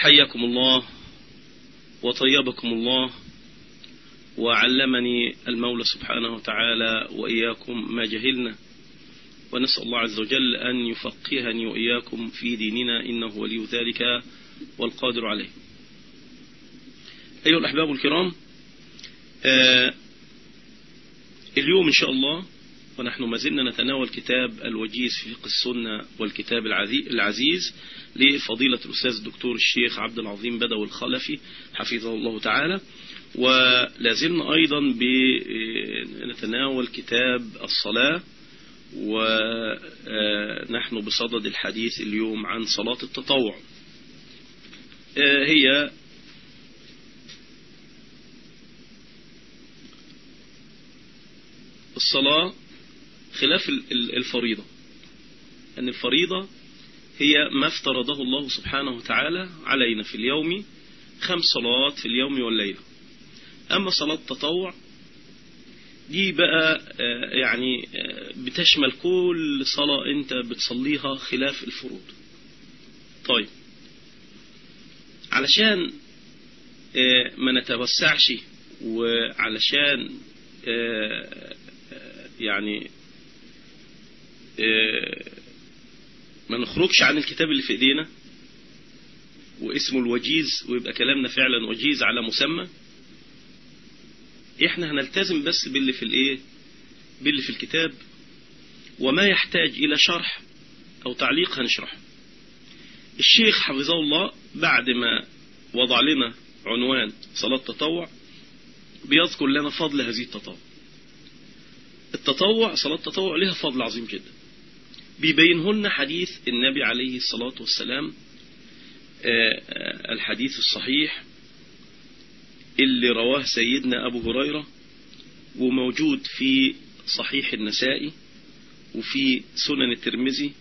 حياكم الله وطيبكم الله وعلمني المولى سبحانه وتعالى وإياكم ما جهلنا ونسأل الله عز وجل أن يفقهني وإياكم في ديننا إنه ولي ذلك والقادر عليه. أيها الأحباب الكرام آه اليوم إن شاء الله ونحن ما زلنا نتناول كتاب الوجيز في فقه السنة والكتاب العزيز لفضيلة الأستاذ الدكتور الشيخ عبد العظيم بدوي الخلفي حفظه الله تعالى. ولازلنا أيضا بنتناول كتاب الصلاة ونحن بصدد الحديث اليوم عن صلاة التطوع. هي الصلاة خلاف الفريضة. أن الفريضة هي ما افترضه الله سبحانه وتعالى علينا في اليوم خمس صلوات في اليوم والليلة. أما صلاة التطوع دي بقى يعني بتشمل كل صلاة أنت بتصليها خلاف الفروض. طيب. علشان ما نتوسعش وعلشان يعني ما نخرجش عن الكتاب اللي في إيدينا واسمه الوجيز ويبقى كلامنا فعلا وجيز على مسمى. إحنا هنلتزم بس باللي في الإيه؟ باللي في الكتاب وما يحتاج إلى شرح أو تعليق هنشرحه. الشيخ حفظه الله بعد ما وضع لنا عنوان صلاة تطوع بيذكر لنا فضل هذه التطوع. التطوع صلاة التطوع لها فضل عظيم جدا. بيبينه لنا حديث النبي عليه الصلاة والسلام الحديث الصحيح اللي رواه سيدنا أبو هريرة وموجود في صحيح النسائي وفي سنن الترمذي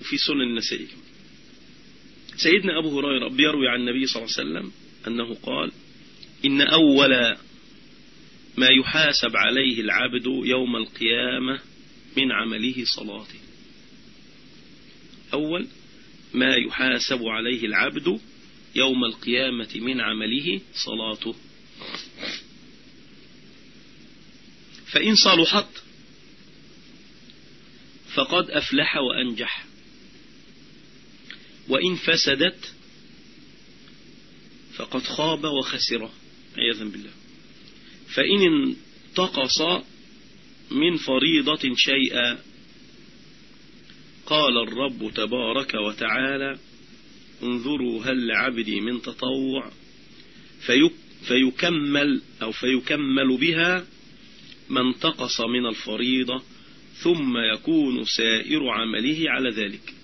وفي سنن النسائي سيدنا أبو هريرة بيروي عن النبي صلى الله عليه وسلم أنه قال إن أول ما يحاسب عليه العبد يوم القيامة من عمله صلاته. أول ما يحاسب عليه العبد يوم القيامة من عمله صلاته. فإن صلحت فقد أفلح وأنجح. وإن فسدت فقد خاب وخسر. عياذا بالله. فإن انتقص من فريضة شيئا قال الرب تبارك وتعالى انظروا هل لعبدي من تطوع؟ فيكمل أو فيكمل بها ما انتقص من الفريضة ثم يكون سائر عمله على ذلك.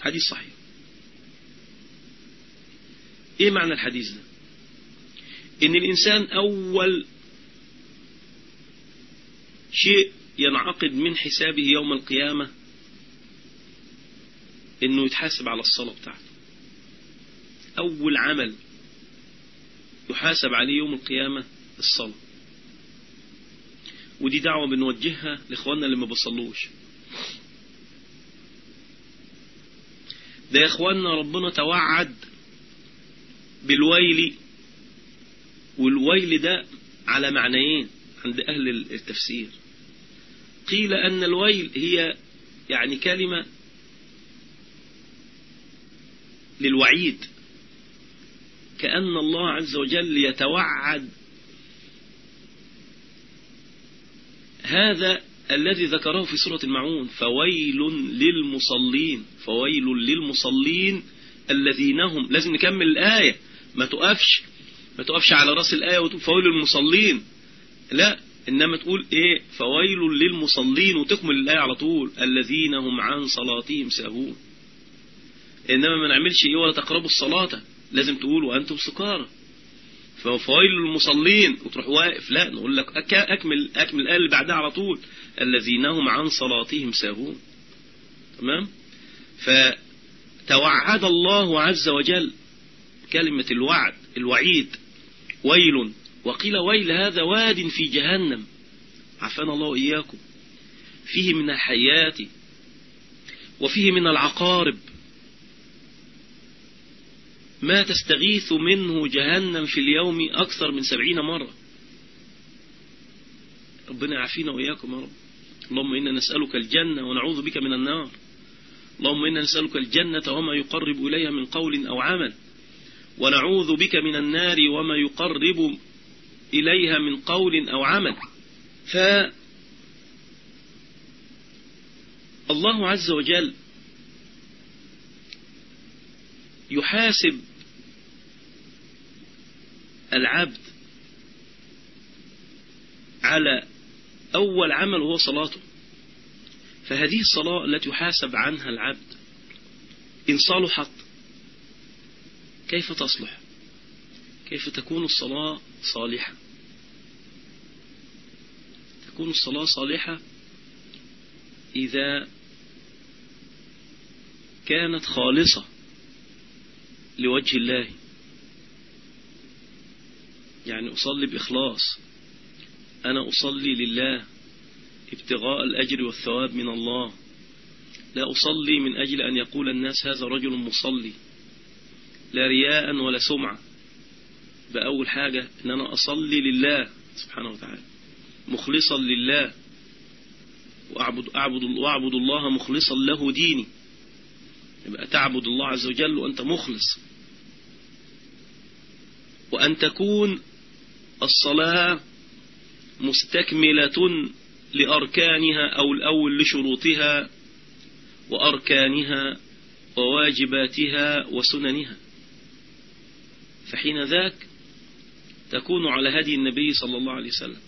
حديث صحيح. إيه معنى الحديث ده؟ إن الإنسان أول شيء ينعقد من حسابه يوم القيامة إنه يتحاسب على الصلاة بتاعته. أول عمل يحاسب عليه يوم القيامة الصلاة. ودي دعوة بنوجهها لإخواننا اللي ما بيصلوش. ده يا إخواننا ربنا توعد بالويل والويل ده على معنيين عند أهل التفسير. قيل أن الويل هي يعني كلمة للوعيد كأن الله عز وجل يتوعد. هذا الذي ذكره في سورة المعون فويل للمصلين فويل للمصلين الذين هم لازم نكمل الآية. ما تقفش ما تقفش على رأس الآية وتقول فويل للمصلين. لا إنما تقول إيه؟ فويل للمصلين وتكمل الآية على طول. الذين هم عن صلاتهم ساهون. إنما ما نعملش إيه ولا تقربوا الصلاة. لازم تقول وأنتم سكارى. فويل للمصلين وتروح واقف. لا نقول لك أكمل أكمل الآية اللي بعدها على طول. الذين هم عن صلاتهم ساهون. تمام؟ فتوعد الله عز وجل. كلمة الوعد الوعيد. ويل. وقيل ويل هذا واد في جهنم. عفانا الله إياكم فيه من الحيات وفيه من العقارب. ما تستغيث منه جهنم في اليوم أكثر من سبعين مرة. ربنا يعافينا وإياكم يا رب. اللهم إنا نسألك الجنة ونعوذ بك من النار. اللهم إنا نسألك الجنة وما يقرب إليها من قول أو عمل. ونعوذ بك من النار وما يقرب إليها من قول أو عمل. ف الله عز وجل يحاسب العبد على أول عمل هو صلاته. فهذه الصلاة التي يحاسب عنها العبد إن صلحت كيف تصلح؟ كيف تكون الصلاة صالحة؟ تكون الصلاة صالحة إذا كانت خالصة. لوجه الله. يعني أصلي بإخلاص. أنا أصلي لله ابتغاء الأجر والثواب من الله. لا أصلي من أجل أن يقول الناس هذا رجل مصلي. لا رياء ولا سمعة. بأول حاجة أن أنا أصلي لله سبحانه وتعالى. مخلصا لله. وأعبد, أعبد, وأعبد الله مخلصا له ديني. يبقى تعبد الله عز وجل وأنت مخلص. وأن تكون الصلاة مستكملة لأركانها أو الأول لشروطها وأركانها وواجباتها وسننها. فحين ذاك تكون على هدي النبي صلى الله عليه وسلم.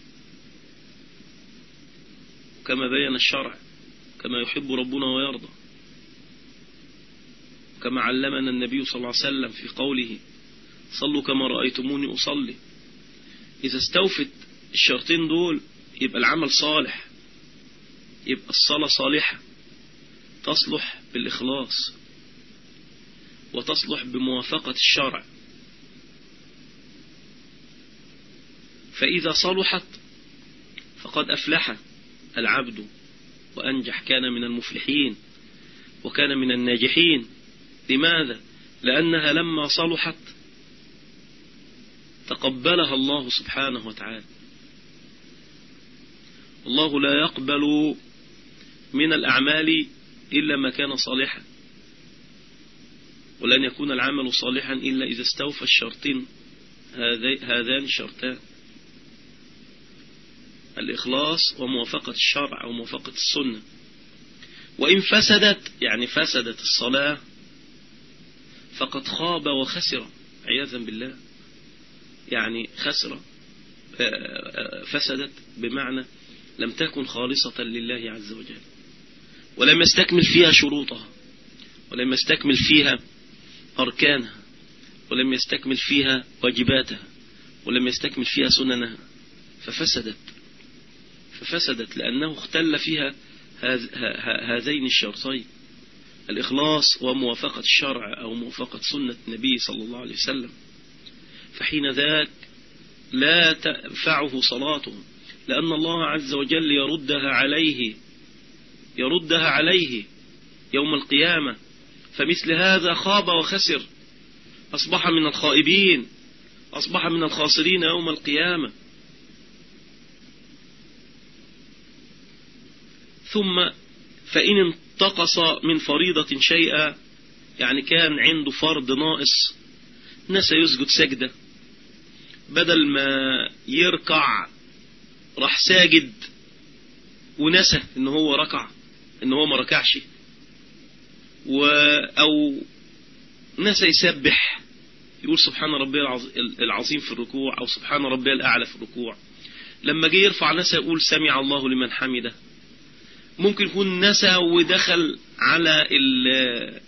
كما بين الشرع كما يحب ربنا ويرضى. كما علمنا النبي صلى الله عليه وسلم في قوله صلوا كما رأيتموني أصلي. إذا استوفت الشرطين دول يبقى العمل صالح يبقى الصلاة صالحة تصلح بالإخلاص وتصلح بموافقة الشرع. فإذا صلحت فقد أفلح العبد وأنجح كان من المفلحين وكان من الناجحين. لماذا؟ لأنها لما صلحت تقبلها الله سبحانه وتعالى. الله لا يقبل من الأعمال إلا ما كان صالحا ولن يكون العمل صالحا إلا إذا استوفى الشرطين هذان الشرطان. الإخلاص وموافقة الشرع وموافقة السنة. وإن فسدت يعني فسدت الصلاة فقد خاب وخسر عياذا بالله. يعني خسر آه، آه، فسدت بمعنى لم تكن خالصة لله عز وجل ولم يستكمل فيها شروطها ولم يستكمل فيها أركانها ولم يستكمل فيها واجباتها ولم يستكمل فيها سننها. ففسدت ففسدت لأنه اختل فيها هذين الشرطين. الإخلاص وموافقة الشرع أو موافقة سنة النبي صلى الله عليه وسلم. فحين ذاك لا تنفعه صلاته لأن الله عز وجل يردها عليه يردها عليه يوم القيامة. فمثل هذا خاب وخسر أصبح من الخائبين أصبح من الخاسرين يوم القيامة. ثم فإن انتقص من فريضة شيئا يعني كان عنده فرض ناقص نسى يسجد سجدة. بدل ما يركع راح ساجد ونسى إن هو ركع إن هو ما ركعش. و أو نسى يسبح يقول سبحان ربي العظيم في الركوع أو سبحان ربي الأعلى في الركوع. لما جه يرفع نسى يقول سمع الله لمن حمده. ممكن يكون نسى ودخل على ال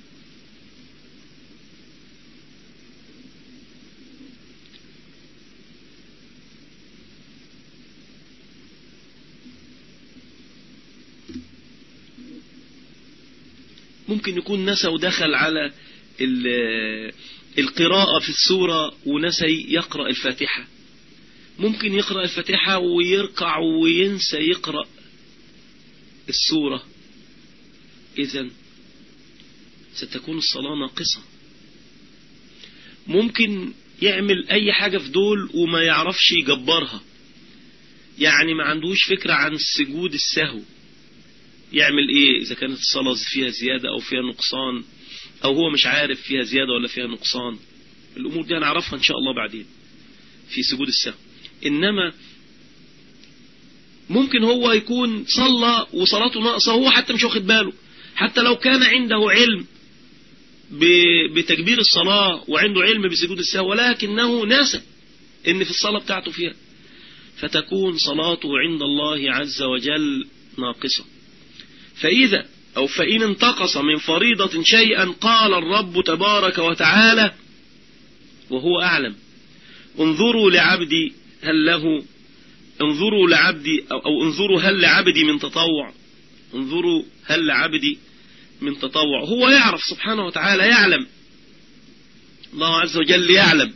ممكن يكون نسى ودخل على القراءة في السورة ونسى يقرأ الفاتحة. ممكن يقرأ الفاتحة ويركع وينسى يقرأ السورة إذا ستكون الصلاة ناقصة. ممكن يعمل أي حاجة في دول وما يعرفش يجبرها. يعني ما عندوش فكرة عن السجود السهو. يعمل إيه؟ إذا كانت الصلاة فيها زيادة أو فيها نقصان أو هو مش عارف فيها زيادة ولا فيها نقصان. الأمور دي هنعرفها إن شاء الله بعدين في سجود السهو. إنما ممكن هو يكون صلى وصلاته ناقصة وهو حتى مش واخد باله. حتى لو كان عنده علم بتكبير الصلاة وعنده علم بسجود السهو ولكنه ناسى إن في الصلاة بتاعته فيها. فتكون صلاته عند الله عز وجل ناقصة. فإذا أو فإن انتقص من فريضة شيئا قال الرب تبارك وتعالى وهو أعلم انظروا لعبدي هل له انظروا لعبدي أو, أو انظروا هل لعبدي من تطوع. انظروا هل لعبدي من تطوع. هو يعرف سبحانه وتعالى يعلم. الله عز وجل يعلم.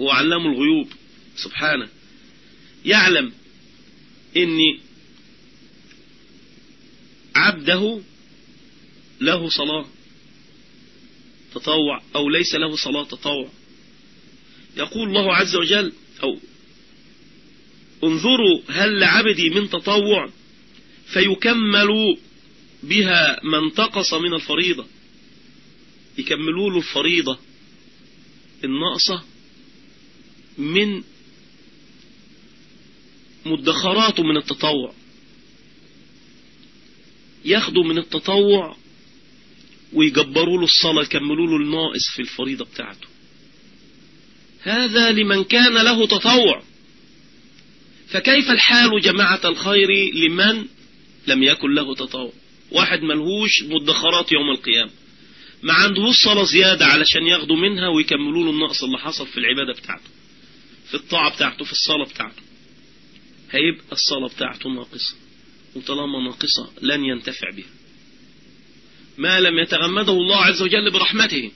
هو علام الغيوب. سبحانه. يعلم ان عبده له صلاة تطوع أو ليس له صلاة تطوع. يقول الله عز وجل أو انظروا هل لعبدي من تطوع فيكمل بها ما انتقص من الفريضة. يكملوا له الفريضة الناقصة من مدخراته من التطوع. ياخدوا من التطوع ويجبروا له الصلاة يكملوا له الناقص في الفريضة بتاعته. هذا لمن كان له تطوع. فكيف الحال جماعة الخير لمن لم يكن له تطوع واحد ملهوش مدخرات يوم القيامة. ما عندهوش صلاة زيادة علشان ياخدوا منها ويكملوا له النقص اللي حصل في العبادة بتاعته في الطاعة بتاعته في الصلاة بتاعته. هيبقى الصلاة بتاعته ناقصة وطالما ناقصة لن ينتفع بها. ما لم يتغمده الله عز وجل برحمته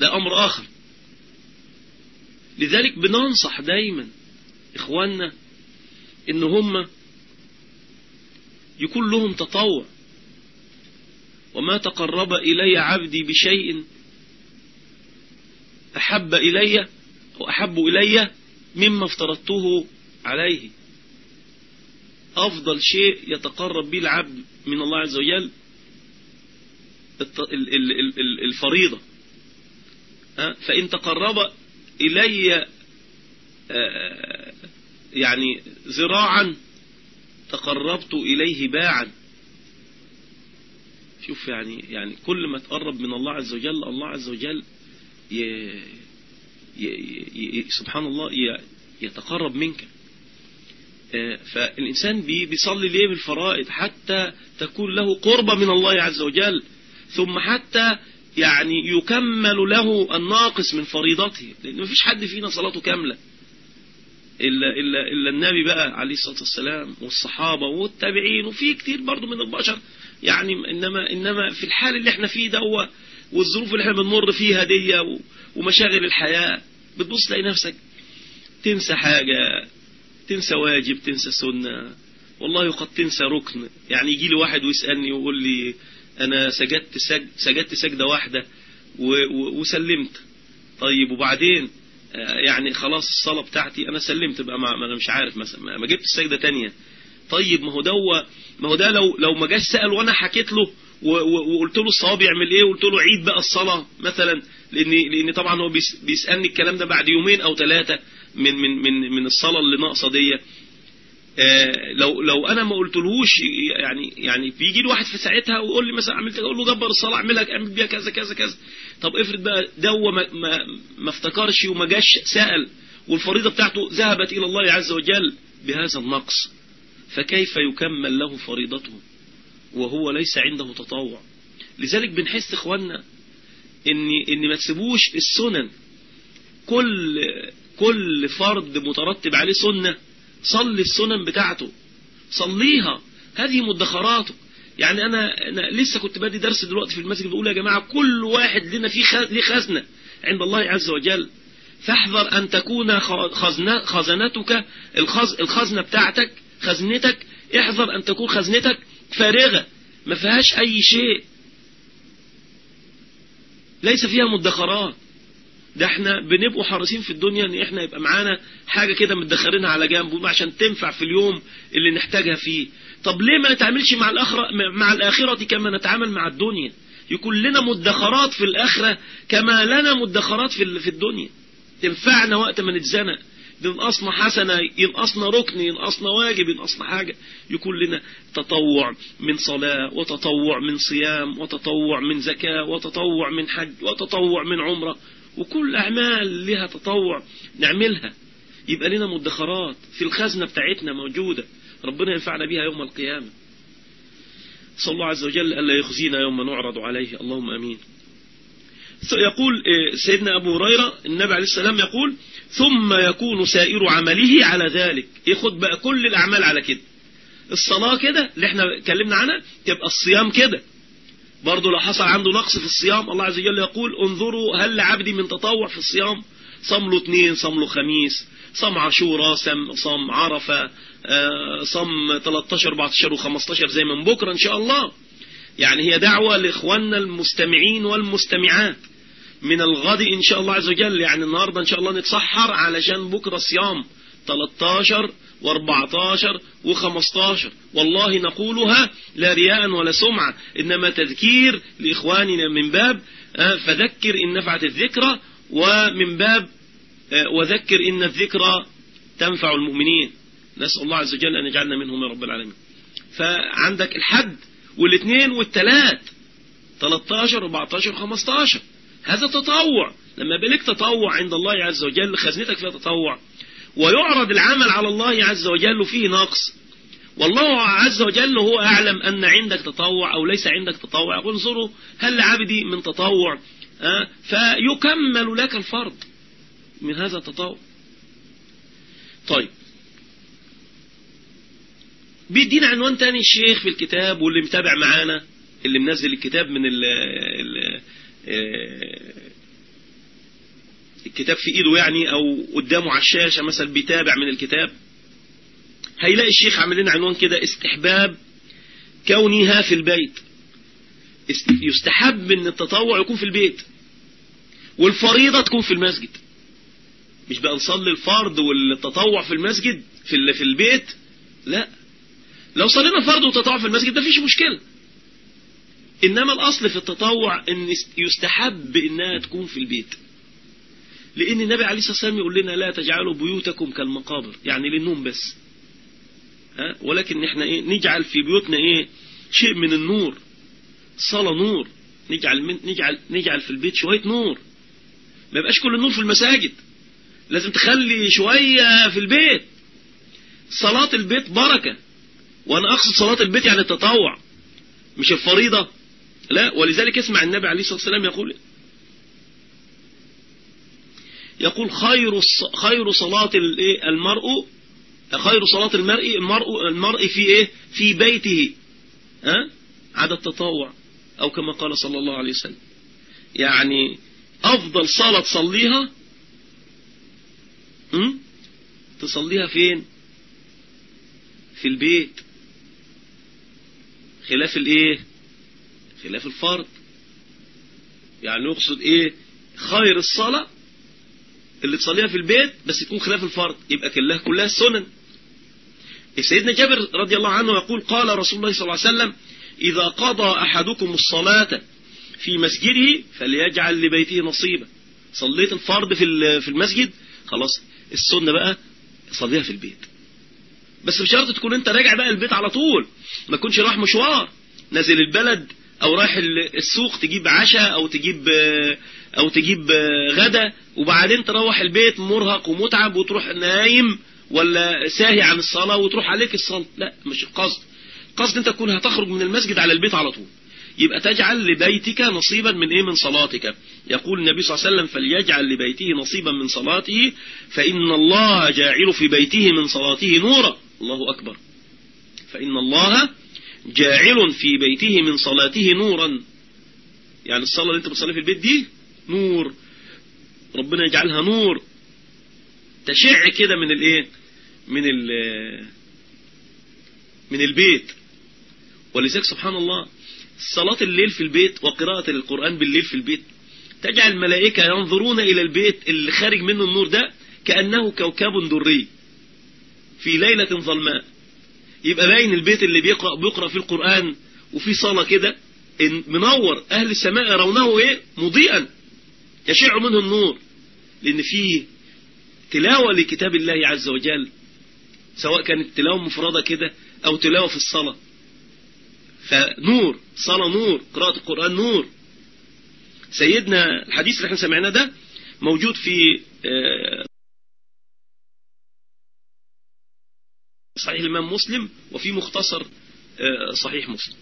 ده أمر آخر. لذلك بننصح دايما إخواننا إن هم يكون لهم تطوع. وما تقرب إلي عبدي بشيء أحب إلي أو أحب إلي مما افترضته عليه. أفضل شيء يتقرب به العبد من الله عز وجل الفريضة. فإن تقرب إلي يعني ذراعا تقربت إليه باعا. شوف يعني يعني كل ما تقرب من الله عز وجل الله عز وجل ي... ي... ي... سبحان الله يتقرب منك. فالإنسان بيصلي ليه بالفرائض حتى تكون له قربة من الله عز وجل ثم حتى يعني يكمل له الناقص من فريضته. لأن مفيش حد فينا صلاته كاملة. إلا, إلا, إلا النبي بقى عليه الصلاة والسلام والصحابة والتابعين وفي كتير برضو من البشر. يعني إنما, إنما في الحال اللي إحنا فيه ده والظروف اللي إحنا بنمر فيها دي ومشاغل الحياة. بتبص تلاقي نفسك تنسى حاجة تنسى واجب تنسى سنة. والله قد تنسى ركن. يعني يجي لي واحد ويسألني ويقول لي أنا سجدت, سجد سجدت سجدة واحدة وسلمت. طيب وبعدين؟ يعني خلاص الصلاة بتاعتي أنا سلمت بقى ما أنا مش عارف مثلا ما جبت السجدة تانية. طيب ما هو ده ما هو ده لو لو ما جاش سأل وأنا حكيت له وقلت له الصواب يعمل إيه وقلت له عيد بقى الصلاة مثلا لأن لأن طبعا هو بيسألني الكلام ده بعد يومين أو ثلاثة من من من من الصلاة اللي ناقصة دي آه لو لو أنا ما قلتلهوش يعني يعني بيجي لي واحد في ساعتها ويقول لي مثلا عملت أقول له جبر الصلاة اعملها اعمل بيها كذا كذا كذا. طب افرض بقى دو ما, ما, ما افتكرش وما جاش سأل والفريضة بتاعته ذهبت إلى الله عز وجل بهذا النقص فكيف يكمل له فريضته؟ وهو ليس عنده تطوع. لذلك بنحس إخواننا ان إن ما تسيبوش السنن. كل كل فرد مترتب عليه سنة صلي السنن بتاعته. صليها. هذه مدخراته. يعني أنا, أنا لسه كنت بادي درس دلوقتي في المسجد بقول يا جماعة كل واحد لنا فيه خزنة عند الله عز وجل. فاحذر أن تكون خزنة خزنتك الخز الخزنة بتاعتك خزنتك احذر أن تكون خزنتك فارغة. ما فيهاش أي شيء. ليس فيها مدخرات. ده إحنا بنبقوا حريصين في الدنيا إن إحنا يبقى معانا حاجة كده مدخرينها على جنب عشان تنفع في اليوم اللي نحتاجها فيه. طب ليه ما نتعاملش مع الآخرة مع الآخرة كما نتعامل مع الدنيا؟ يكون لنا مدخرات في الآخرة كما لنا مدخرات في في الدنيا. تنفعنا وقت ما نتزنق. ينقصنا حسنة ينقصنا ركن ينقصنا واجب ينقصنا حاجة. يكون لنا تطوع من صلاة وتطوع من صيام وتطوع من زكاة وتطوع من حج وتطوع من عمرة. وكل أعمال لها تطوع نعملها. يبقى لنا مدخرات في الخزنة بتاعتنا موجودة. ربنا ينفعنا بها يوم القيامة. صلى الله عز وجل ألا يخزينا يوم نعرض عليه. اللهم أمين. يقول سيدنا أبو هريرة النبي عليه السلام يقول ثم يكون سائر عمله على ذلك. ياخد بقى كل الأعمال على كده. الصلاة كده اللي إحنا اتكلمنا عنها تبقى الصيام كده. برضه لو حصل عنده نقص في الصيام الله عز وجل يقول انظروا هل لعبدي من تطوع في الصيام؟ صام له اثنين صام له خميس صام عاشوراء صام عرفة صام 13 14 و15 زي من بكرة إن شاء الله. يعني هي دعوة لإخواننا المستمعين والمستمعات. من الغد إن شاء الله عز وجل يعني النهاردة إن شاء الله نتسحر علشان بكرة صيام 13 و14 و15 والله نقولها لا رياء ولا سمعة إنما تذكير لإخواننا من باب فذكر إن نفعت الذكرى ومن باب وذكر إن الذكرى تنفع المؤمنين. نسأل الله عز وجل أن يجعلنا منهم يا رب العالمين. فعندك الحد والاثنين والثلاث 13 و14 و15 هذا تطوع. لما بلك تطوع عند الله عز وجل خزنتك فيها تطوع. ويعرض العمل على الله عز وجل فيه نقص والله عز وجل هو أعلم أن عندك تطوع أو ليس عندك تطوع. انظروا هل لعبدي من تطوع؟ فيكمل لك الفرض من هذا التطوع. طيب. بيدينا عنوان تاني الشيخ في الكتاب واللي متابع معانا اللي منزل الكتاب من ال ال الكتاب في إيده يعني أو قدامه على الشاشة مثلا بيتابع من الكتاب هيلاقي الشيخ عامل لنا عنوان كده استحباب كونها في البيت. يستحب إن التطوع يكون في البيت والفريضة تكون في المسجد. مش بقى نصلي الفرض والتطوع في المسجد في في البيت؟ لا. لو صلينا فرض وتطوع في المسجد ده فيش مشكلة. إنما الأصل في التطوع إن يستحب إنها تكون في البيت. لأن النبي عليه الصلاة والسلام يقول لنا لا تجعلوا بيوتكم كالمقابر يعني للنوم بس. ها؟ ولكن إحنا إيه؟ نجعل في بيوتنا إيه؟ شيء من النور. صلاة نور. نجعل من نجعل نجعل في البيت شوية نور. ما يبقاش كل النور في المساجد. لازم تخلي شوية في البيت. صلاة البيت بركة. وأنا أقصد صلاة البيت يعني التطوع مش الفريضة. لا ولذلك اسمع النبي عليه الصلاة والسلام يقول يقول خير خير صلاة المرء خير صلاة المرء المرء المرء في إيه؟ في بيته. ها؟ عدا التطوع. أو كما قال صلى الله عليه وسلم. يعني أفضل صلاة تصليها؟ تصليها فين؟ في البيت. خلاف الايه؟ خلاف الفرض يعني يقصد إيه؟ خير الصلاة اللي تصليها في البيت بس تكون خلاف الفرض يبقى كلها كلها السنن سيدنا جابر رضي الله عنه يقول قال رسول الله صلى الله عليه وسلم إذا قضى أحدكم الصلاة في مسجده فليجعل لبيته نصيبا. صليت الفرض في في المسجد خلاص السنة بقى صليها في البيت. بس بشرط تكون أنت راجع بقى البيت على طول ما تكونش رايح مشوار. نازل البلد أو رايح السوق تجيب عشاء أو تجيب أو تجيب غدا وبعدين تروح البيت مرهق ومتعب وتروح نايم ولا ساهي عن الصلاة وتروح عليك الصلاة. لا مش القصد قصد أنت تكون هتخرج من المسجد على البيت على طول. يبقى تجعل لبيتك نصيبا من إيه؟ من صلاتك. يقول النبي صلى الله عليه وسلم فليجعل لبيته نصيبا من صلاته فإن الله جاعل في بيته من صلاته نورا. الله أكبر. فإن الله جاعل في بيته من صلاته نورا. يعني الصلاة اللي أنت بتصلي في البيت دي نور. ربنا يجعلها نور. تشع كده من الايه؟ من ال من البيت. ولذلك سبحان الله صلاة الليل في البيت وقراءة القرآن بالليل في البيت تجعل الملائكة ينظرون إلى البيت اللي خارج منه النور ده كأنه كوكب دري في ليلة ظلماء. يبقى باين البيت اللي بيقرأ, بيقرأ في القرآن وفي صلاة كده منور أهل السماء يرونه إيه؟ مضيئا. يشع منه النور لأن فيه تلاوة لكتاب الله عز وجل سواء كانت تلاوة مفردة كده أو تلاوة في الصلاة. فنور صلاة نور قراءة القرآن نور. سيدنا الحديث اللي إحنا سمعناه ده موجود في آه، صحيح الإمام مسلم وفي مختصر آه، صحيح مسلم.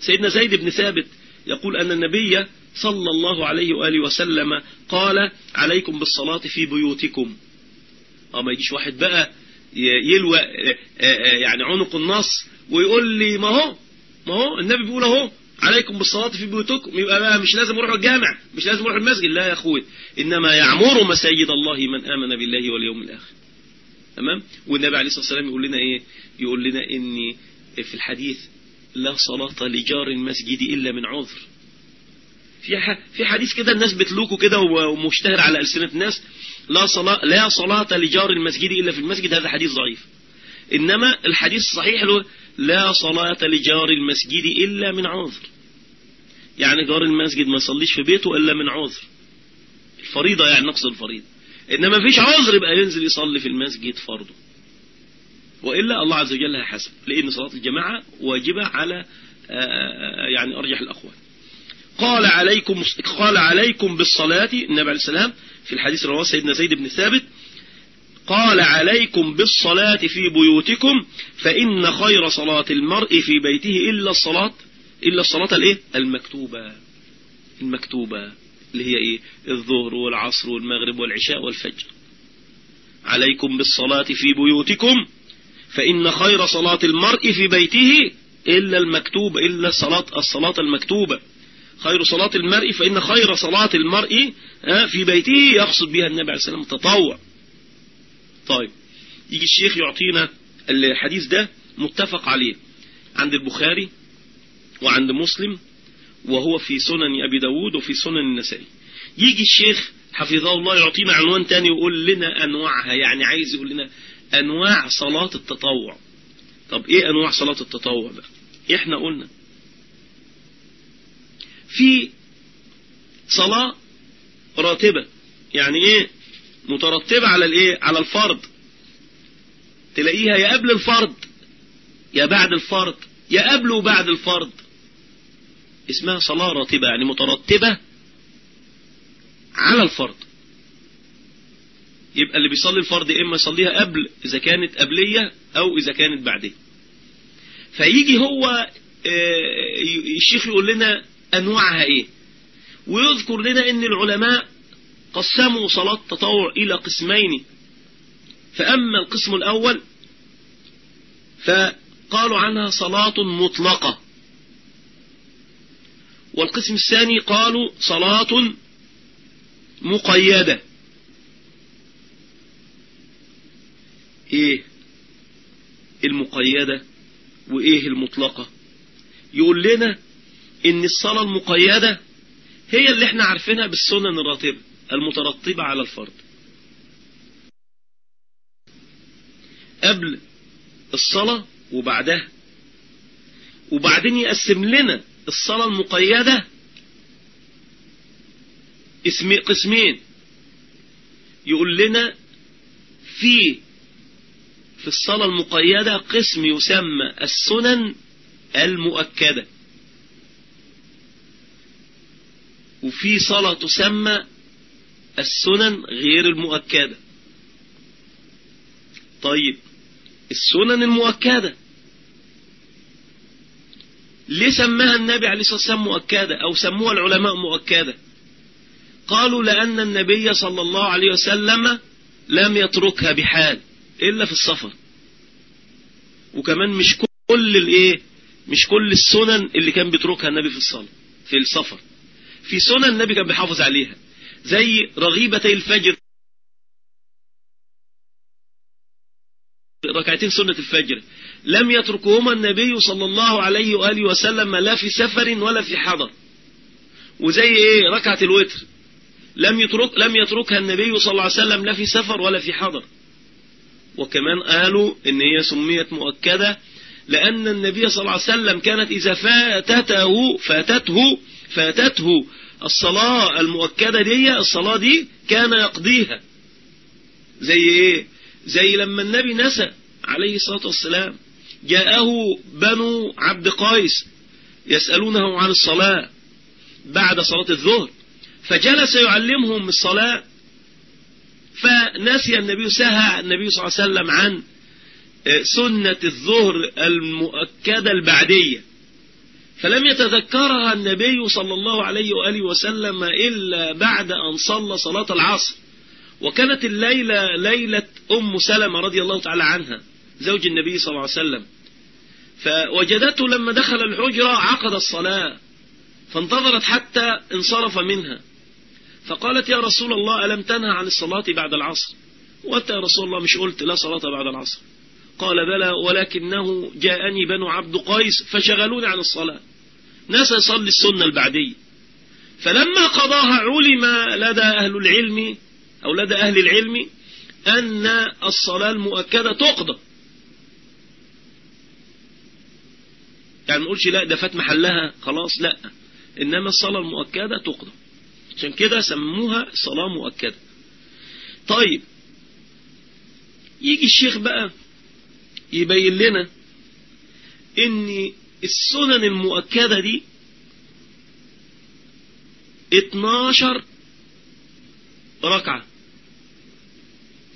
سيدنا زيد بن ثابت يقول أن النبي صلى الله عليه وآله وسلم قال عليكم بالصلاة في بيوتكم. آه ما يجيش واحد بقى يلوى آه، يعني عنق النص ويقول لي ما هو ما هو النبي بيقول أهو عليكم بالصلاة في بيوتكم. يبقى بقى مش لازم أروح الجامع مش لازم أروح المسجد. لا يا أخوي إنما يعمر مساجد الله من آمن بالله واليوم الآخر. تمام؟ والنبي عليه الصلاة والسلام يقول لنا إيه؟ يقول لنا ان في الحديث لا صلاة لجار المسجد إلا من عذر. في في حديث كده الناس بتلوكه كده ومشتهر على ألسنة الناس لا صلاة لا صلاة لجار المسجد إلا في المسجد هذا حديث ضعيف. إنما الحديث الصحيح له لا صلاة لجار المسجد إلا من عذر. يعني جار المسجد ما يصليش في بيته إلا من عذر. الفريضة يعني نقص الفريضة. إنما فيش عذر يبقى ينزل يصلي في المسجد فرضه. وإلا الله عز وجل هيحاسب. لأن صلاة الجماعة واجبة على آه، آه، يعني أرجح الأقوال قال عليكم قال عليكم بالصلاة النبي عليه السلام في الحديث رواه سيدنا زيد بن ثابت. قال عليكم بالصلاة في بيوتكم فإن خير صلاة المرء في بيته إلا الصلاة إلا الصلاة الإيه؟ المكتوبة. المكتوبة اللي هي إيه؟ الظهر والعصر والمغرب والعشاء والفجر. عليكم بالصلاة في بيوتكم فإن خير صلاة المرء في بيته إلا المكتوبة إلا الصلاة الصلاة المكتوبة. خير صلاة المرء فإن خير صلاة المرء في بيته يقصد بها النبي عليه السلام التطوع طيب يجي الشيخ يعطينا الحديث ده متفق عليه. عند البخاري وعند مسلم وهو في سنن أبي داود وفي سنن النسائي. يجي الشيخ حفظه الله يعطينا عنوان تاني ويقول لنا أنواعها يعني عايز يقول لنا أنواع صلاة التطوع. طب إيه أنواع صلاة التطوع بقى؟ إحنا قلنا في صلاة راتبة. يعني إيه؟ مترتبة على الإيه؟ على الفرض. تلاقيها يا قبل الفرض يا بعد الفرض يا قبل وبعد الفرض. اسمها صلاة راتبة يعني مترتبة على الفرض. يبقى اللي بيصلي الفرض إما يصليها قبل إذا كانت قبلية أو إذا كانت بعدية. فيجي هو آه، الشيخ يقول لنا أنواعها إيه؟ ويذكر لنا إن العلماء قسموا صلاة التطوع إلى قسمين. فأما القسم الأول فقالوا عنها صلاة مطلقة. والقسم الثاني قالوا صلاة مقيدة. إيه المقيدة وإيه المطلقة؟ يقول لنا إن الصلاة المقيدة هي اللي إحنا عارفينها بالسنن الراتبة المترتبة على الفرض قبل الصلاة وبعدها. وبعدين يقسم لنا الصلاة المقيدة قسمين. يقول لنا في في الصلاة المقيدة قسم يسمى السنن المؤكدة. وفي صلاة تسمى السنن غير المؤكدة. طيب السنن المؤكدة ليه سماها النبي عليه الصلاة والسلام مؤكدة أو سموها العلماء مؤكدة؟ قالوا لأن النبي صلى الله عليه وسلم لم يتركها بحال إلا في السفر. وكمان مش كل الإيه مش كل السنن اللي كان بيتركها النبي في الصلاة في السفر. في سنن النبي كان بيحافظ عليها زي رغيبتي الفجر. ركعتين سنة الفجر. لم يتركهما النبي صلى الله عليه وآله وسلم لا في سفر ولا في حضر. وزي إيه؟ ركعة الوتر. لم يترك لم يتركها النبي صلى الله عليه وسلم لا في سفر ولا في حضر. وكمان قالوا إن هي سميت مؤكدة لأن النبي صلى الله عليه وسلم كانت إذا فاتته فاتته فاتته. الصلاة المؤكدة دي الصلاة دي كان يقضيها. زي إيه؟ زي لما النبي نسى عليه الصلاة والسلام جاءه بنو عبد قيس يسألونه عن الصلاة بعد صلاة الظهر فجلس يعلمهم الصلاة فنسي النبي سهى النبي صلى الله عليه وسلم عن سنة الظهر المؤكدة البعدية. فلم يتذكرها النبي صلى الله عليه وآله وسلم إلا بعد أن صلى صلاة العصر. وكانت الليلة ليلة أم سلمة رضي الله تعالى عنها زوج النبي صلى الله عليه وسلم. فوجدته لما دخل الحجرة عقد الصلاة فانتظرت حتى انصرف منها. فقالت يا رسول الله ألم تنهى عن الصلاة بعد العصر؟ وأنت يا رسول الله مش قلت لا صلاة بعد العصر. قال بلى ولكنه جاءني بنو عبد قيس فشغلوني عن الصلاة. ناس يصلي السنة البعدية. فلما قضاها علم لدى أهل العلم أو لدى أهل العلم أن الصلاة المؤكدة تقضى. يعني ما نقولش لا ده فات محلها خلاص لا. إنما الصلاة المؤكدة تقضى. عشان كده سموها صلاة مؤكدة. طيب يجي الشيخ بقى يبين لنا ان السنن المؤكدة دي 12 ركعة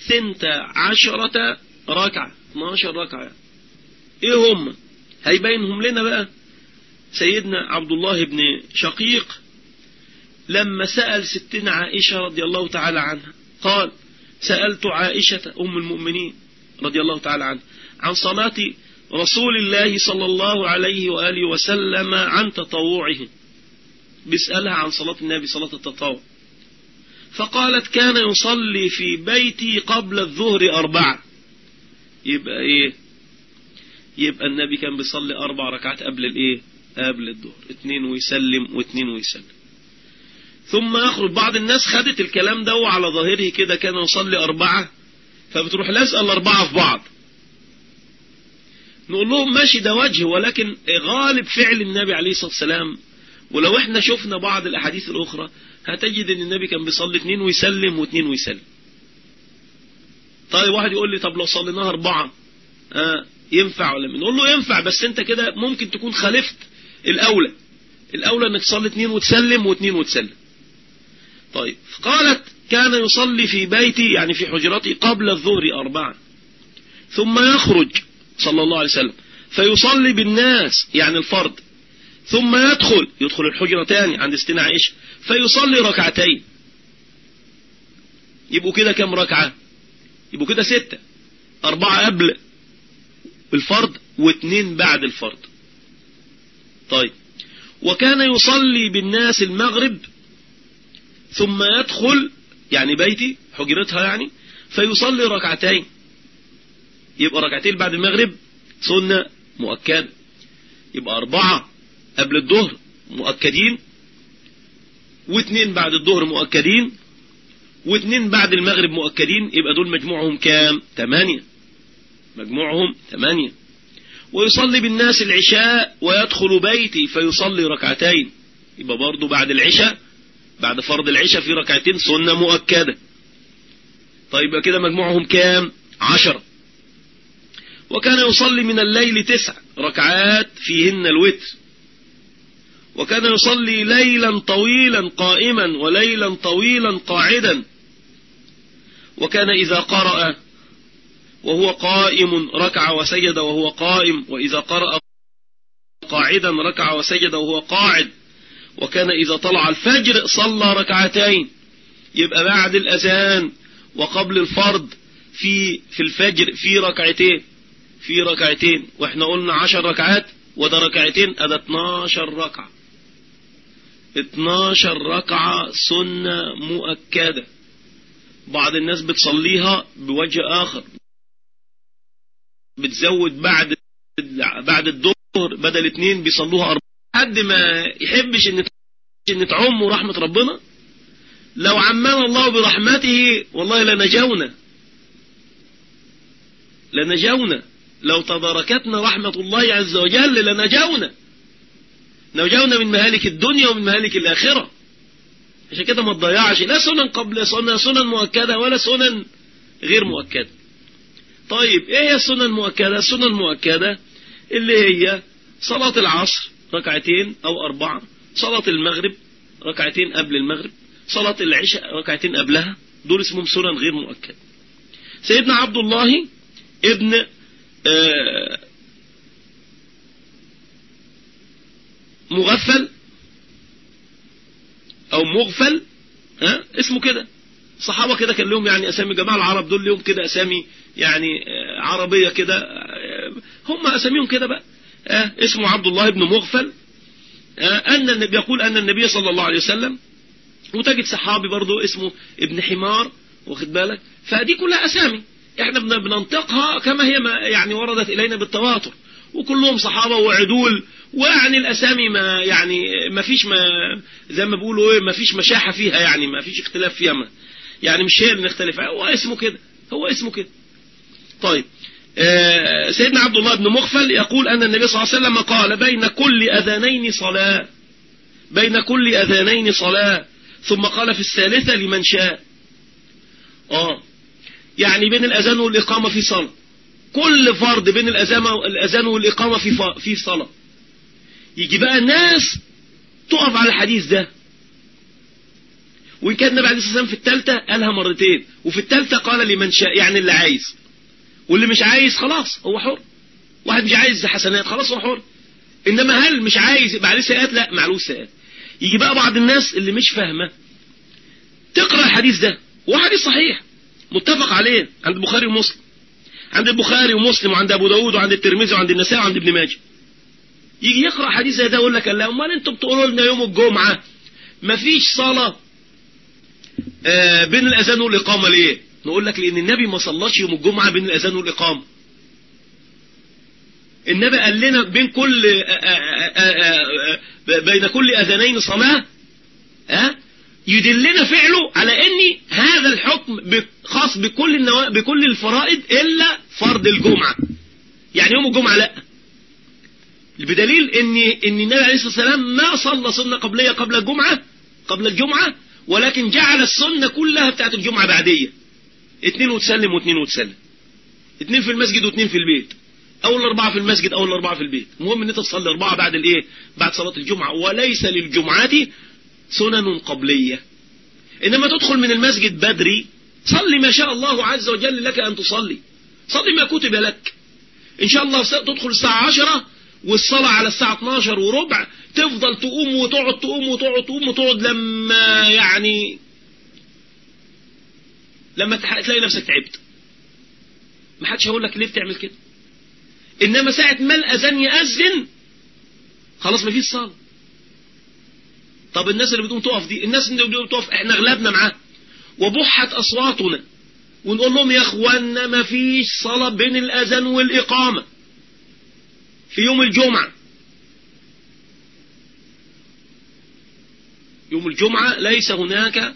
ثنت عشرة ركعة 12 ركعة. إيه هم؟ هيبينهم لنا بقى سيدنا عبد الله بن شقيق لما سأل ستنا عائشة رضي الله تعالى عنها. قال سألت عائشة أم المؤمنين رضي الله تعالى عنها عن صلاة رسول الله صلى الله عليه وآله وسلم عن تطوعه. بيسألها عن صلاة النبي صلاة التطوع. فقالت كان يصلي في بيتي قبل الظهر أربعة. يبقى إيه؟ يبقى النبي كان بيصلي أربع ركعات قبل الإيه؟ قبل الظهر. اتنين ويسلم واتنين ويسلم. ثم يخرج بعض الناس خدت الكلام ده على ظاهره كده كان يصلي أربعة. فبتروح لازقة الأربعة في بعض. نقول لهم ماشي ده وجه ولكن غالب فعل النبي عليه الصلاة والسلام ولو إحنا شفنا بعض الأحاديث الأخرى هتجد إن النبي كان بيصلي اتنين ويسلم واتنين ويسلم. طيب واحد يقول لي طب لو صليناها أربعة آه ينفع ولا نقول له ينفع بس أنت كده ممكن تكون خالفت الأولى. الأولى إنك تصلي اتنين وتسلم واتنين وتسلم. طيب قالت كان يصلي في بيتي يعني في حجرتي قبل الظهر أربعة ثم يخرج. صلى الله عليه وسلم. فيصلي بالناس يعني الفرض ثم يدخل يدخل الحجرة تاني عند ستنا عائشة. فيصلي ركعتين. يبقوا كده كم ركعة؟ يبقوا كده ستة. أربعة قبل الفرض واثنين بعد الفرض طيب. وكان يصلي بالناس المغرب ثم يدخل يعني بيتي حجرتها يعني فيصلي ركعتين. يبقى ركعتين بعد المغرب سنة مؤكدة. يبقى أربعة قبل الظهر مؤكدين واثنين بعد الظهر مؤكدين واثنين بعد المغرب مؤكدين يبقى دول مجموعهم كام؟ تمانية. مجموعهم ثمانية ويصلي بالناس العشاء ويدخل بيتي فيصلي ركعتين. يبقى برضه بعد العشاء بعد فرض العشاء في ركعتين سنة مؤكدة. طيب كده مجموعهم كام؟ عشرة وكان يصلي من الليل تسع ركعات فيهن الوتر. وكان يصلي ليلا طويلا قائما وليلا طويلا قاعدا. وكان إذا قرأ وهو قائم ركع وسجد وهو قائم وإذا قرأ قاعدا ركع وسجد وهو قاعد. وكان إذا طلع الفجر صلى ركعتين. يبقى بعد الأذان وقبل الفرض في في الفجر في ركعتين. في ركعتين وإحنا قلنا عشر ركعات وده ركعتين أدى 12 ركعة. 12 ركعة سنة مؤكدة. بعض الناس بتصليها بوجه آخر. بتزود بعد بعد الظهر بدل اتنين بيصلوها أربعة. حد ما يحبش إن إن تعم رحمة ربنا؟ لو عمنا الله برحمته والله لنجونا لنجونا لو تداركتنا رحمة الله عز وجل لنجونا. نجونا من مهالك الدنيا ومن مهالك الآخرة. عشان كده ما تضيعش لا سنن قبل سنن سنن مؤكدة ولا سنن غير مؤكدة. طيب إيه هي السنن المؤكدة السنن المؤكدة اللي هي صلاة العصر ركعتين أو أربعة صلاة المغرب ركعتين قبل المغرب صلاة العشاء ركعتين قبلها دول اسمهم سنن غير مؤكدة. سيدنا عبد الله ابن مغفل أو مغفل ها؟ اسمه كده. صحابة كده كان لهم يعني أسامي جماعة العرب دول لهم كده أسامي يعني عربية كده هم أساميهم كده بقى. اسمه عبد الله بن مغفل. أن النبي يقول أن النبي صلى الله عليه وسلم وتجد صحابي برضه اسمه ابن حمار واخد بالك؟ فدي كلها أسامي. إحنا بننطقها كما هي ما يعني وردت إلينا بالتواتر. وكلهم صحابة وعدول. ويعني الأسامي ما يعني ما فيش ما زي ما بيقولوا إيه ما فيش مشاحة فيها يعني ما فيش اختلاف فيها ما. يعني مش هي اللي نختلف. هو اسمه كده. هو اسمه كده. طيب. آه سيدنا عبد الله بن مغفل يقول أن النبي صلى الله عليه وسلم قال بين كل أذانين صلاة. بين كل أذانين صلاة. ثم قال في الثالثة لمن شاء. آه. يعني بين الأذان والإقامة في صلاة. كل فرد بين الأذان والإقامة في في صلاة. يجي بقى الناس تقف على الحديث ده. وإن كان النبي عليه الصلاة والسلام في الثالثة قالها مرتين. وفي الثالثة قال لمن شاء يعني اللي عايز. واللي مش عايز خلاص هو حر. واحد مش عايز حسنات خلاص هو حر. إنما هل مش عايز يبقى عليه سيئات؟ لا معلوش سيئات. يجي بقى بعض الناس اللي مش فاهمة تقرأ الحديث ده. هو حديث صحيح. متفق عليه عند البخاري ومسلم. عند البخاري ومسلم وعند أبو داود وعند الترمذي وعند النساء وعند ابن ماجه. يجي يقرأ حديث زي ده يقول لك لا امال أنتوا بتقولوا لنا يوم الجمعة مفيش صلاة آه بين الأذان والإقامة ليه؟ نقول لك لأن النبي ما صلاش يوم الجمعة بين الأذان والإقامة. النبي قال لنا بين كل آآ آآ بين كل أذانين صلاة ها؟ يدلنا فعله على ان هذا الحكم خاص بكل النوا... بكل الفرائض إلا فرض الجمعة. يعني يوم الجمعة لا. بدليل ان إن النبي عليه الصلاة والسلام ما صلى سنة قبلية قبل الجمعة قبل الجمعة ولكن جعل السنة كلها بتاعت الجمعة بعدية. اتنين وتسلم واتنين وتسلم. اتنين في المسجد واتنين في البيت. أول أربعة في المسجد أول أربعة في البيت. المهم إن أنت تصلي أربعة بعد الإيه؟ بعد صلاة الجمعة. وليس للجمعة سنن قبلية. إنما تدخل من المسجد بدري صلي ما شاء الله عز وجل لك أن تصلي. صلي ما كتب لك. إن شاء الله تدخل الساعة عشرة والصلاة على الساعة 12 وربع تفضل تقوم وتقعد تقوم وتقعد تقوم وتقعد لما يعني لما تلاقي نفسك تعبت. ما حدش هيقول لك ليه بتعمل كده؟ إنما ساعة ما الأذان يأذن خلاص ما فيش صلاة. طب الناس اللي بدون تقف دي الناس اللي بدون تقف إحنا أغلبنا معاه وبحت أصواتنا. ونقول لهم يا اخوانا ما فيش صلاة بين الأذان والإقامة في يوم الجمعة. يوم الجمعة ليس هناك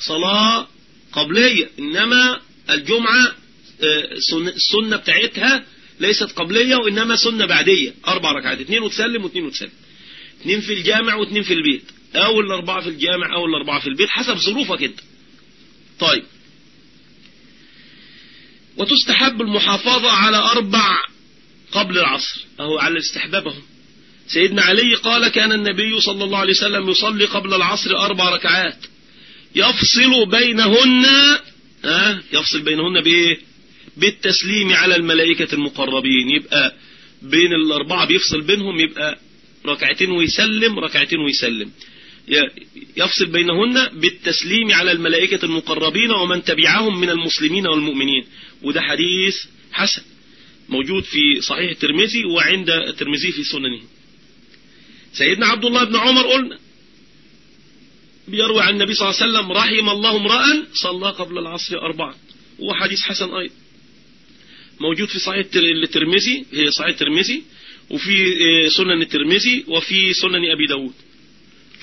صلاة قبلية إنما الجمعة السنة بتاعتها ليست قبلية وإنما سنة بعدية. أربع ركعات اثنين وتسلم واثنين وتسلم. اثنين في الجامع واثنين في البيت. أو الأربعة في الجامع أو الأربعة في البيت حسب ظروفك أنت. طيب. وتستحب المحافظة على أربع قبل العصر. أهو على الاستحباب اهو سيدنا علي قال كان النبي صلى الله عليه وسلم يصلي قبل العصر أربع ركعات. يفصل بينهن ها؟ يفصل بينهن بإيه؟ بالتسليم على الملائكة المقربين. يبقى بين الأربعة بيفصل بينهم يبقى ركعتين ويسلم ركعتين ويسلم. يفصل بينهن بالتسليم على الملائكة المقربين ومن تبعهم من المسلمين والمؤمنين. وده حديث حسن موجود في صحيح الترمذي وعند الترمذي في سننه. سيدنا عبد الله بن عمر قلنا بيروي عن النبي صلى الله عليه وسلم رحم الله امرأ صلى قبل العصر أربعا وهو حديث حسن أيضا. موجود في صحيح الترمذي هي صحيح الترمذي وفي سنن الترمذي وفي سنن أبي داود.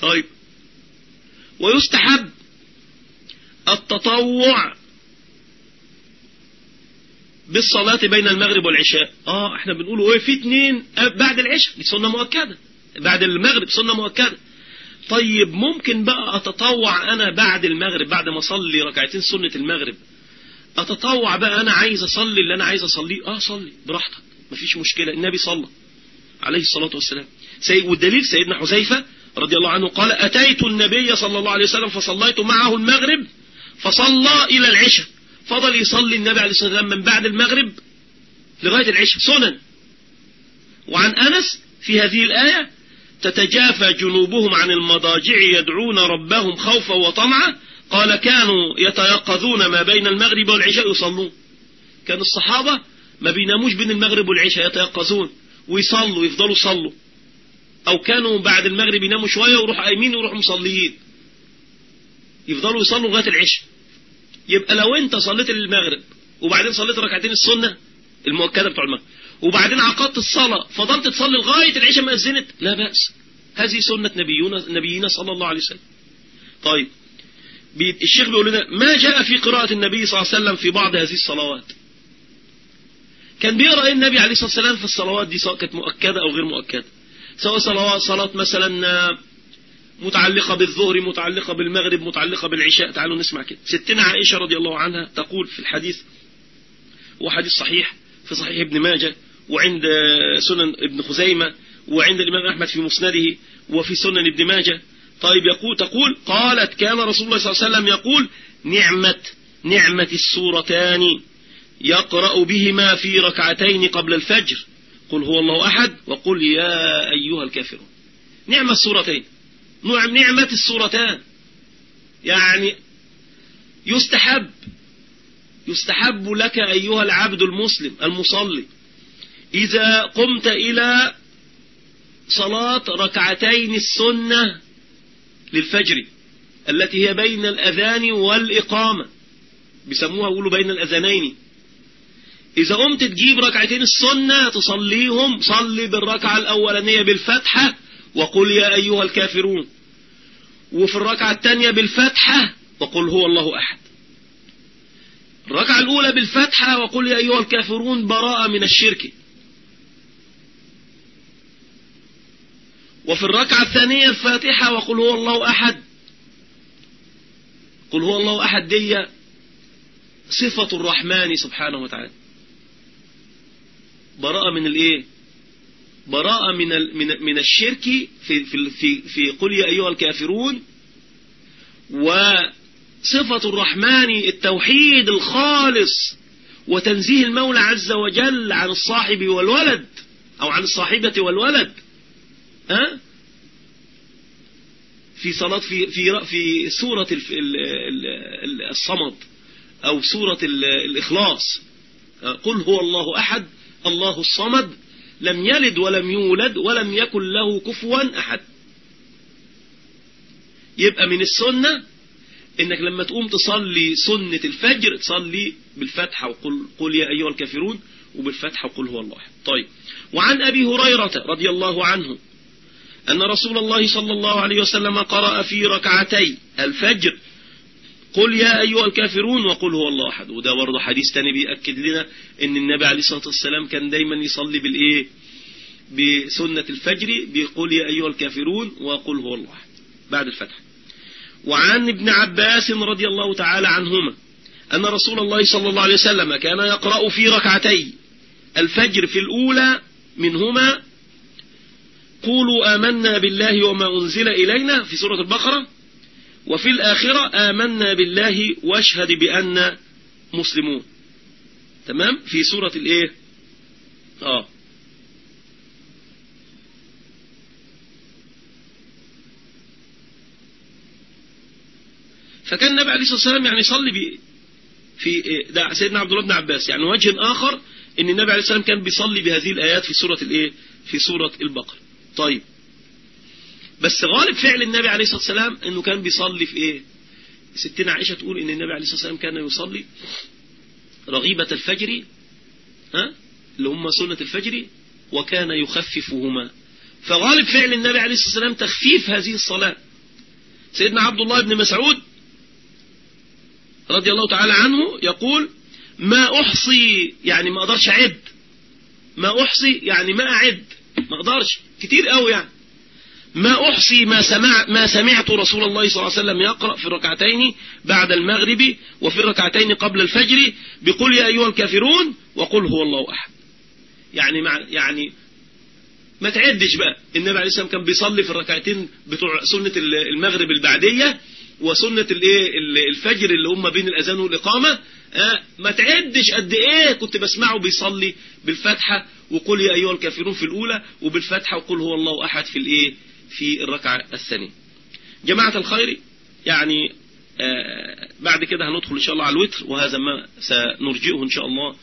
طيب. ويستحب التطوع بالصلاة بين المغرب والعشاء. آه إحنا بنقول إيه في اتنين بعد العشاء دي سنة مؤكدة. بعد المغرب سنة مؤكدة. طيب ممكن بقى أتطوع أنا بعد المغرب بعد ما أصلي ركعتين سنة المغرب. أتطوع بقى أنا عايز أصلي اللي أنا عايز أصليه؟ آه صلي براحتك مفيش مشكلة. النبي صلى. عليه الصلاة والسلام. والدليل سيدنا حذيفة رضي الله عنه قال أتيت النبي صلى الله عليه وسلم فصليت معه المغرب فصلى إلى العشاء. فضل يصلي النبي عليه الصلاة والسلام من بعد المغرب لغاية العشاء سنن وعن أنس في هذه الآية تتجافى جنوبهم عن المضاجع يدعون ربهم خوفا وطمعا. قال كانوا يتيقظون ما بين المغرب والعشاء يصلون. كان الصحابة ما بيناموش بين المغرب والعشاء يتيقظون. ويصلوا يفضلوا يصلوا أو كانوا بعد المغرب يناموا شوية ويروحوا قايمين ويروحوا مصليين. يفضلوا يصلوا لغاية العشاء. يبقى لو أنت صليت المغرب وبعدين صليت ركعتين السنة المؤكدة بتوع المغرب وبعدين عقدت الصلاة فضلت تصلي لغاية العشاء ما أذنت؟ لا بأس. هذه سنة نبينا, نبينا صلى الله عليه وسلم. طيب الشيخ بيقول لنا ما جاء في قراءة النبي صلى الله عليه وسلم في بعض هذه الصلوات؟ كان بيقرأ النبي عليه الصلاة والسلام في الصلوات دي سواء كانت مؤكدة أو غير مؤكدة؟ سواء صلوات صلاة مثلا متعلقة بالظهر متعلقة بالمغرب متعلقة بالعشاء. تعالوا نسمع كده. ستنا عائشة رضي الله عنها تقول في الحديث وحديث صحيح في صحيح ابن ماجه وعند سنن ابن خزيمة وعند الإمام أحمد في مسنده وفي سنن ابن ماجه. طيب يقول تقول قالت كان رسول الله صلى الله عليه وسلم يقول نعمة نعمة السورتان. يقرأ بهما في ركعتين قبل الفجر. قل هو الله أحد وقل يا أيها الكافرون. نعمة السورتين. نعم نعمة السورتان. يعني يستحب. يستحب لك أيها العبد المسلم المصلي إذا قمت إلى صلاة ركعتين السنة للفجر التي هي بين الأذان والإقامة. بيسموها يقولوا بين الأذانين. إذا قمت تجيب ركعتين السنة تصليهم صلي بالركعة الأولانية بالفتحة وقل يا أيها الكافرون. وفي الركعة الثانية بالفتحة وقل هو الله أحد. الركعة الأولى بالفتحة وقل يا أيها الكافرون براءة من الشرك. وفي الركعة الثانية الفاتحة وقل هو الله أحد. قل هو الله أحد دي صفة الرحمن سبحانه وتعالى. براءة من الإيه؟ براءة من من من الشرك في في في في قل يا أيها الكافرون وصفة الرحمن التوحيد الخالص وتنزيه المولى عز وجل عن الصاحب والولد أو عن الصاحبة والولد. ها؟ في صلاة في في في سورة الصمد أو سورة الإخلاص. قل هو الله أحد الله الصمد لم يلد ولم يولد ولم يكن له كفوا أحد. يبقى من السنة إنك لما تقوم تصلي سنة الفجر تصلي بالفتحة وقل قل يا أيها الكافرون وبالفتحة وقل هو الله. طيب. وعن أبي هريرة رضي الله عنه أن رسول الله صلى الله عليه وسلم قرأ في ركعتي الفجر قل يا أيها الكافرون وقل هو الله أحد. وده برضه حديث تاني بيأكد لنا إن النبي عليه الصلاة والسلام كان دايما يصلي بالإيه؟ بسنة الفجر بيقول يا أيها الكافرون وقل هو الله أحد. بعد الفتح. وعن ابن عباس رضي الله تعالى عنهما أن رسول الله صلى الله عليه وسلم كان يقرأ في ركعتي الفجر في الأولى منهما قولوا آمنا بالله وما أنزل إلينا في سورة البقرة. وفي الآخرة آمنا بالله واشهد بأن مسلمون. تمام؟ في سورة الإيه؟ آه. فكان النبي عليه الصلاة والسلام يعني يصلي في ده سيدنا عبد الله بن عباس. يعني وجه آخر إن النبي عليه الصلاة والسلام كان بيصلي بهذه الآيات في سورة الإيه؟ في سورة البقرة. طيب. بس غالب فعل النبي عليه الصلاة والسلام إنه كان بيصلي في إيه؟ ستنا عائشة تقول إن النبي عليه الصلاة والسلام كان يصلي رغيبة الفجر ها؟ اللي هم سنة الفجر وكان يخففهما. فغالب فعل النبي عليه الصلاة والسلام تخفيف هذه الصلاة. سيدنا عبد الله بن مسعود رضي الله تعالى عنه يقول ما أحصي يعني ما أقدرش أعد. ما أحصي يعني ما أعد. ما أقدرش. كتير قوي يعني. ما أحصي ما, سمع ما سمعت رسول الله صلى الله عليه وسلم يقرأ في الركعتين بعد المغرب وفي الركعتين قبل الفجر بقول يا أيها الكافرون وقل هو الله أحد. يعني مع يعني ما تعدش بقى. النبي عليه السلام كان بيصلي في الركعتين بتوع سنة المغرب البعدية وسنة الايه الفجر اللي هم بين الأذان والإقامة. آه ما تعدش قد إيه كنت بسمعه بيصلي بالفتحة وقل يا أيها الكافرون في الأولى وبالفتحة وقل هو الله أحد في الإيه في الركعة الثانية. جماعة الخير يعني آه بعد كده هندخل إن شاء الله على الوتر وهذا ما سنرجئه إن شاء الله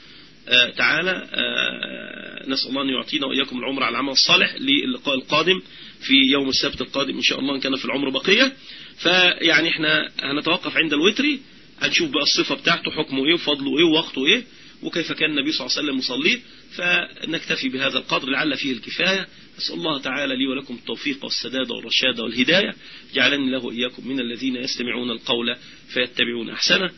آه تعالى. آه نسأل الله أن يعطينا وإياكم العمر على العمل الصالح للقاء القادم في يوم السبت القادم إن شاء الله إن كان في العمر بقية. فيعني إحنا هنتوقف عند الوتر هنشوف بقى الصفة بتاعته حكمه إيه وفضله إيه ووقته إيه. وكيف كان النبي صلى الله عليه وسلم مصليه فنكتفي بهذا القدر لعل فيه الكفاية. أسأل الله تعالى لي ولكم التوفيق والسداد والرشاد والهداية جعلني له إياكم من الذين يستمعون القول فيتبعون أحسنه.